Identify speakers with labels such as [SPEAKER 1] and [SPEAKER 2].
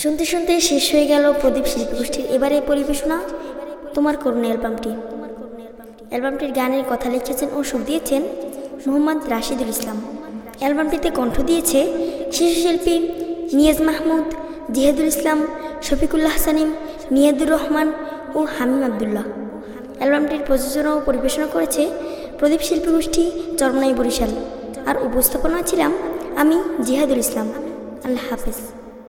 [SPEAKER 1] শুনতে শুনতে শেষ হয়ে গেল প্রদীপ শিল্পী গোষ্ঠীর এবারে পরিবেশনা। তোমার করুণ অ্যালবামটি। অ্যালবামটির গানের কথা লিখেছেন ও সুর দিয়েছেন মোহাম্মদ রাশিদুল ইসলাম। অ্যালবামটিতে কণ্ঠ দিয়েছে শিশুশিল্পী নিয়াজ মাহমুদ, জিহাদুল ইসলাম, শফিকুল্লাহ সানিম নিয়াদুর রহমান ও হামিম আবদুল্লাহ। অ্যালবামটির প্রযোজনা ও পরিবেশনা করেছে প্রদীপ শিল্পী গোষ্ঠী চরমনাই বরিশাল। আর উপস্থাপনা ছিলাম আমি জিহাদুল ইসলাম। আল্লাহ হাফেজ।